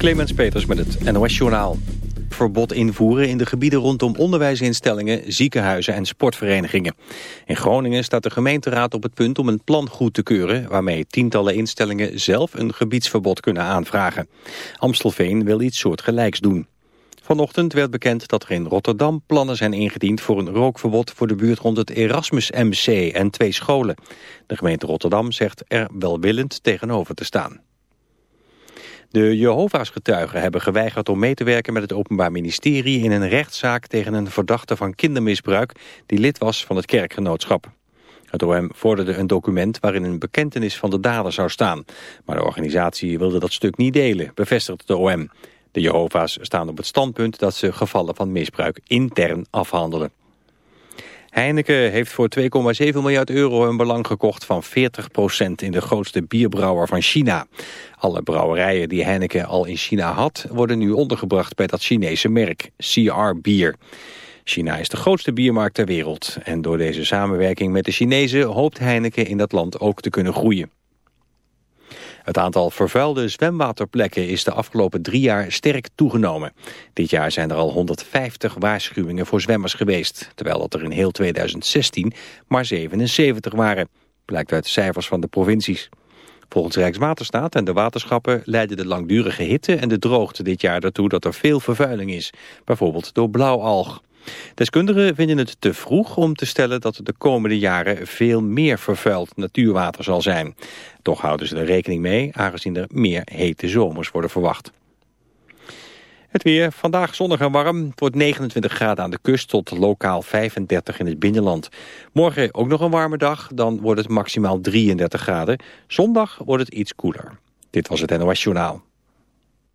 Clemens Peters met het NOS Journaal. Verbod invoeren in de gebieden rondom onderwijsinstellingen, ziekenhuizen en sportverenigingen. In Groningen staat de gemeenteraad op het punt om een plan goed te keuren... waarmee tientallen instellingen zelf een gebiedsverbod kunnen aanvragen. Amstelveen wil iets soortgelijks doen. Vanochtend werd bekend dat er in Rotterdam plannen zijn ingediend voor een rookverbod voor de buurt rond het Erasmus MC en twee scholen. De gemeente Rotterdam zegt er welwillend tegenover te staan. De Jehovah's getuigen hebben geweigerd om mee te werken met het Openbaar Ministerie in een rechtszaak tegen een verdachte van kindermisbruik die lid was van het kerkgenootschap. Het OM vorderde een document waarin een bekentenis van de dader zou staan. Maar de organisatie wilde dat stuk niet delen, bevestigt de OM. De Jehovah's staan op het standpunt dat ze gevallen van misbruik intern afhandelen. Heineken heeft voor 2,7 miljard euro een belang gekocht van 40% in de grootste bierbrouwer van China. Alle brouwerijen die Heineken al in China had, worden nu ondergebracht bij dat Chinese merk, CR Bier. China is de grootste biermarkt ter wereld en door deze samenwerking met de Chinezen hoopt Heineken in dat land ook te kunnen groeien. Het aantal vervuilde zwemwaterplekken is de afgelopen drie jaar sterk toegenomen. Dit jaar zijn er al 150 waarschuwingen voor zwemmers geweest, terwijl dat er in heel 2016 maar 77 waren. Blijkt uit cijfers van de provincies. Volgens Rijkswaterstaat en de waterschappen leiden de langdurige hitte en de droogte dit jaar ertoe dat er veel vervuiling is, bijvoorbeeld door blauwalg. Deskundigen vinden het te vroeg om te stellen dat de komende jaren veel meer vervuild natuurwater zal zijn. Toch houden ze er rekening mee, aangezien er meer hete zomers worden verwacht. Het weer, vandaag zonnig en warm. Het wordt 29 graden aan de kust tot lokaal 35 in het binnenland. Morgen ook nog een warme dag, dan wordt het maximaal 33 graden. Zondag wordt het iets koeler. Dit was het NOS Journaal.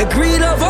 The greed of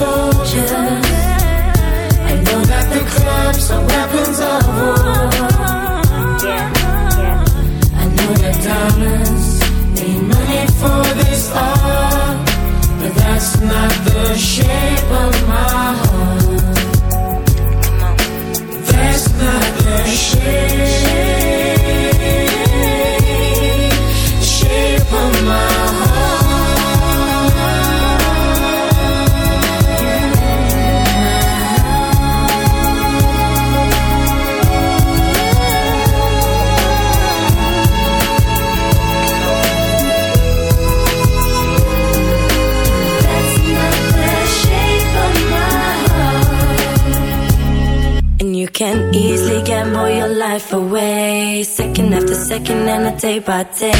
手绢 day by day.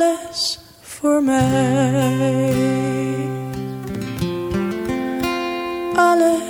Alles voor mij. Alles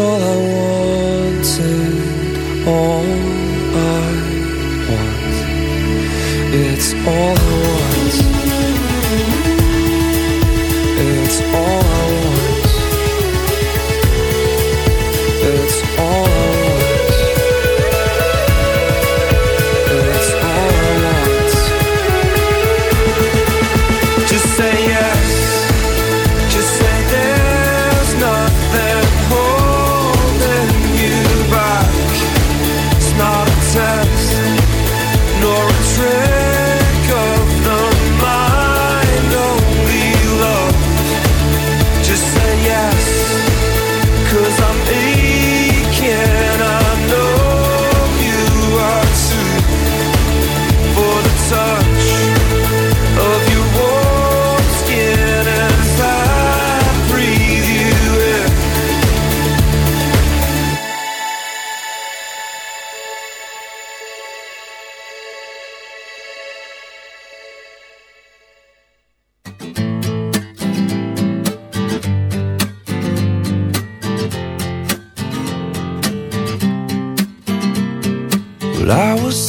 说好我